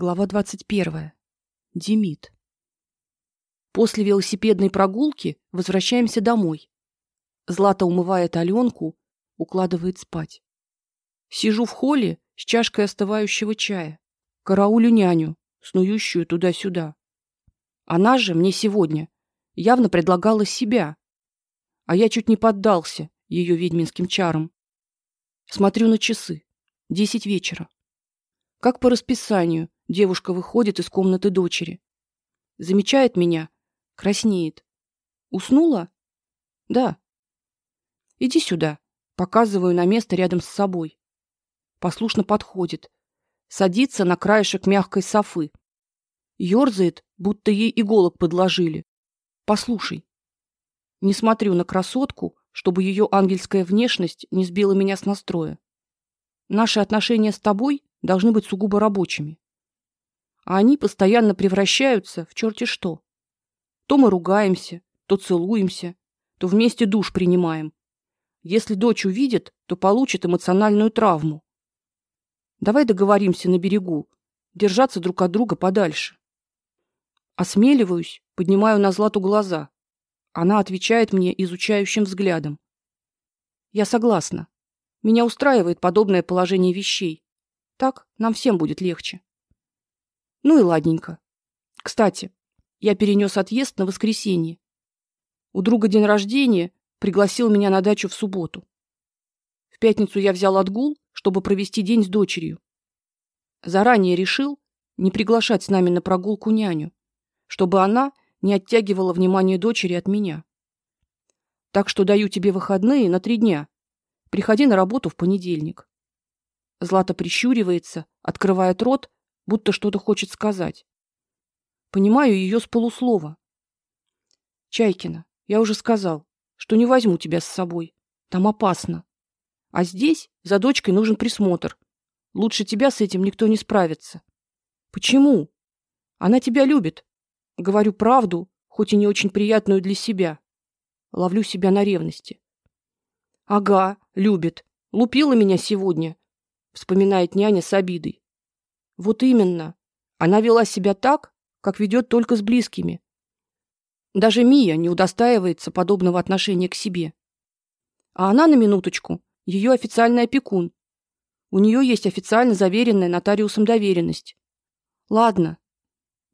Глава двадцать первая. Демид. После велосипедной прогулки возвращаемся домой. Злата умывает Алёнку, укладывает спать. Сижу в холле с чашкой остывающего чая. Караулю няню, снующую туда-сюда. Она же мне сегодня явно предлагала себя, а я чуть не поддался ее ведьминским чарам. Смотрю на часы. Десять вечера. Как по расписанию, девушка выходит из комнаты дочери. Замечает меня, краснеет. Уснула? Да. Иди сюда, показываю на место рядом с собой. Послушно подходит, садится на краешек мягкой софы. Ёрзает, будто ей иголок подложили. Послушай. Не смотрю на красотку, чтобы ее ангельская внешность не сбила меня с настроя. Наши отношения с тобой должны быть сугубо рабочими. А они постоянно превращаются в черти что. То мы ругаемся, то целуемся, то вместе душ принимаем. Если дочь увидит, то получит эмоциональную травму. Давай договоримся на берегу, держаться друг от друга подальше. Осмеливаюсь, поднимаю на Злату глаза. Она отвечает мне изучающим взглядом. Я согласна. Меня устраивает подобное положение вещей. Так нам всем будет легче. Ну и ладненько. Кстати, я перенес отъезд на воскресенье. У друга день рождения, пригласил меня на дачу в субботу. В пятницу я взял отгул, чтобы провести день с дочерью. Заранее решил не приглашать с нами на прогулку няню, чтобы она не оттягивала внимание дочери от меня. Так что даю тебе выходные на три дня. Приходи на работу в понедельник. Злата прищуривается, открывает рот, будто что-то хочет сказать. Понимаю ее с полуслова. Чайкина, я уже сказал, что не возьму тебя с собой. Там опасно. А здесь за дочкой нужен присмотр. Лучше тебя с этим никто не справится. Почему? Она тебя любит. Говорю правду, хоть и не очень приятную для себя. Ловлю себя на ревности. Ага, любит. Лупила меня сегодня, вспоминает няня с обидой. Вот именно. Она вела себя так, как ведет только с близкими. Даже Мия не удостаивается подобного отношения к себе. А она на минуточку ее официальный опекун. У нее есть официально заверенная нотариусом доверенность. Ладно,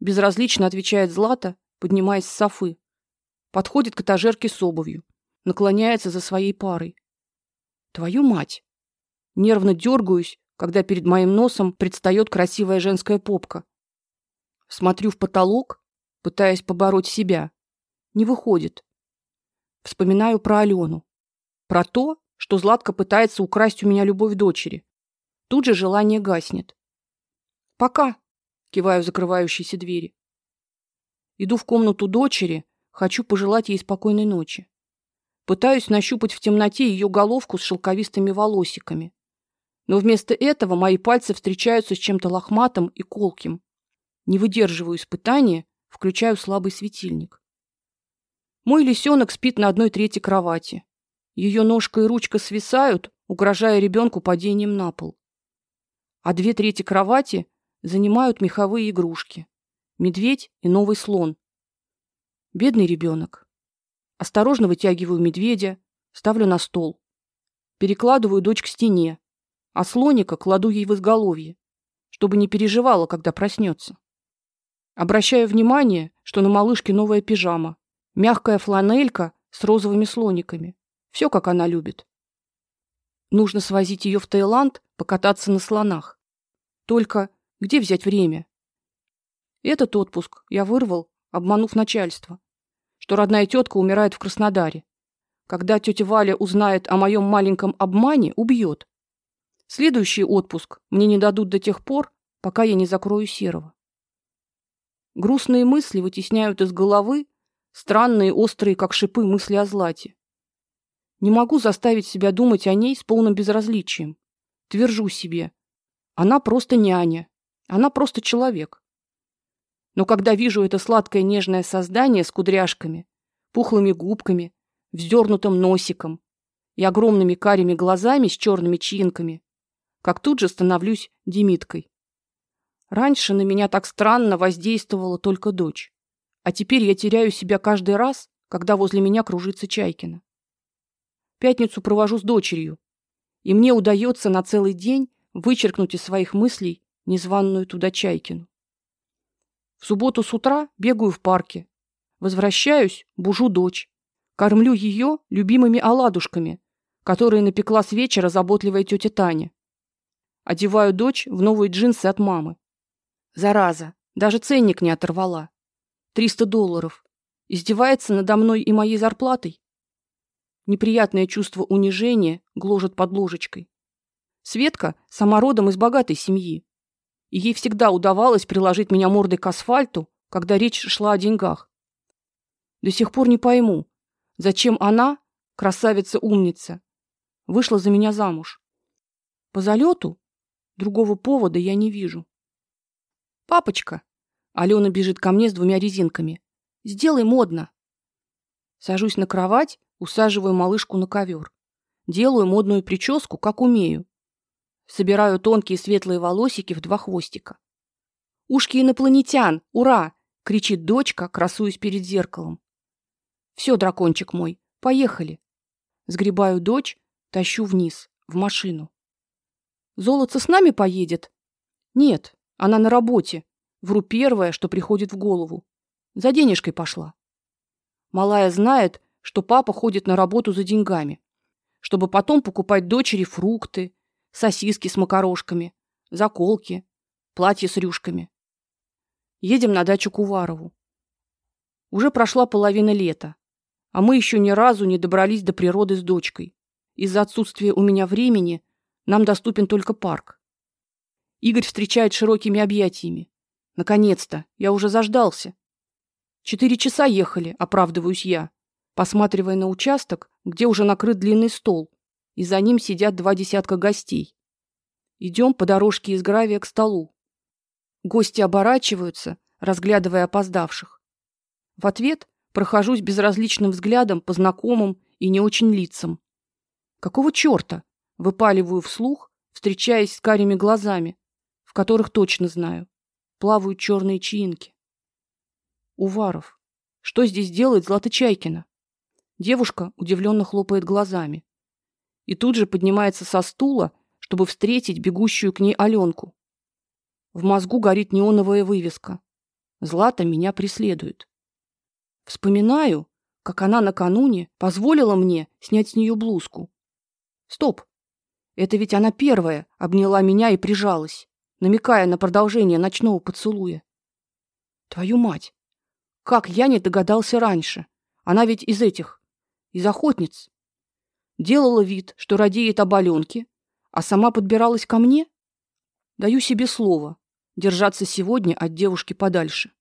безразлично отвечает Злата, поднимаясь с софы. Подходит к этажерке с обувью, наклоняется за своей парой. Твою мать. Нервно дергаюсь, когда перед моим носом предстает красивая женская попка. Смотрю в потолок, пытаясь побороть себя. Не выходит. Вспоминаю про Алену, про то, что Златка пытается украсть у меня любовь дочери. Тут же желание гаснет. Пока, киваю закрывающейся двери. Иду в комнату дочери, хочу пожелать ей спокойной ночи. Пытаюсь нащупать в темноте ее головку с шелковистыми волосиками. Но вместо этого мои пальцы встречаются с чем-то лохматым и колким. Не выдерживаю испытания, включаю слабый светильник. Мой лисенок спит на одной трети кровати. Ее ножка и ручка свисают, угрожая ребенку падением на пол. А две трети кровати занимают меховые игрушки: медведь и новый слон. Бедный ребенок. Осторожно вытягиваю медведя, ставлю на стол. Перекладываю дочь к стене, а слоника кладу ей в изголовье, чтобы не переживала, когда проснется. Обращаю внимание, что на малышке новая пижама, мягкая фланелька с розовыми слониками. Все, как она любит. Нужно свозить ее в Таиланд, покататься на слонах. Только где взять время? Этот отпуск я вырвал, обманув начальство, что родная тетка умирает в Краснодаре. Когда тетя Валя узнает о моем маленьком обмане, убьет. Следующий отпуск мне не дадут до тех пор, пока я не закрою Серого. Грустные мысли вытесняют из головы странные острые, как шипы, мысли о Злате. Не могу заставить себя думать о ней с полным безразличием. Твержу себе: она просто няня, она просто человек. Но когда вижу это сладкое нежное создание с кудряшками, пухлыми губками, вздернутым носиком и огромными карими глазами с черными чьинками, как тут же становлюсь Демиткой. Раньше на меня так странно воздействовала только дочь, а теперь я теряю себя каждый раз, когда возле меня кружится Чайкина. Пятницу провожу с дочерью, и мне удается на целый день вычеркнуть из своих мыслей незваную туда Чайкину. В субботу с утра бегаю в парке, возвращаюсь, бужу дочь, кормлю ее любимыми оладушками, которые напекла с вечера заботливая тетя Таня. Одеваю дочь в новые джинсы от мамы. Зараза, даже ценник не оторвала. Триста долларов. Издевается надо мной и моей зарплатой. Неприятное чувство унижения гложет под ложечкой. Светка сама родом из богатой семьи. И ей всегда удавалось приложить меня мордой к асфальту, когда речь шла о деньгах. До сих пор не пойму, зачем она, красавица-умница, вышла за меня замуж. По залету другого повода я не вижу. Папочка, Алена бежит ко мне с двумя резинками. Сделай модно. Сажусь на кровать, усаживаю малышку на ковер. Делаю модную прическу, как умею. Собираю тонкие светлые волосики в два хвостика. Ушки инопланетян. Ура! кричит дочка, красуясь перед зеркалом. Все, дракончик мой, поехали. Сгребаю дочь, тащу вниз, в машину. Золото с нами поедет? Нет, она на работе. Вру первое, что приходит в голову. За денежкой пошла. Малая знает, что папа ходит на работу за деньгами, чтобы потом покупать дочери фрукты, сосиски с макарошками, заколки, платье с рюшками. Едем на дачу к Уварову. Уже прошла половина лета, а мы еще ни разу не добрались до природы с дочкой. Из-за отсутствия у меня времени нам доступен только парк. Игорь встречает широкими объятиями. Наконец-то, я уже заждался. Четыре часа ехали, оправдываюсь я, посматривая на участок, где уже накрыт длинный стол, и за ним сидят два десятка гостей. Идем по дорожке из гравия к столу. Гости оборачиваются, разглядывая опоздавших. В ответ прохожусь безразличным взглядом по знакомым и не очень лицам. Какого чёрта? Выпаливаю вслух, встречаясь с карими глазами, в которых точно знаю, плавают черные чаинки. Уваров. Что здесь делает Злата Чайкина? Девушка удивленно хлопает глазами и тут же поднимается со стула, чтобы встретить бегущую к ней Алёнку. В мозгу горит неоновая вывеска. Злата меня преследует. Вспоминаю, как она накануне позволила мне снять с нее блузку. Стоп. Это ведь она первая обняла меня и прижалась, намекая на продолжение ночного поцелуя. Твою мать. Как я не догадался раньше? Она ведь из этих, из охотниц делала вид, что радеет об Аленке, а сама подбиралась ко мне? Даю себе слово держаться сегодня от девушки подальше.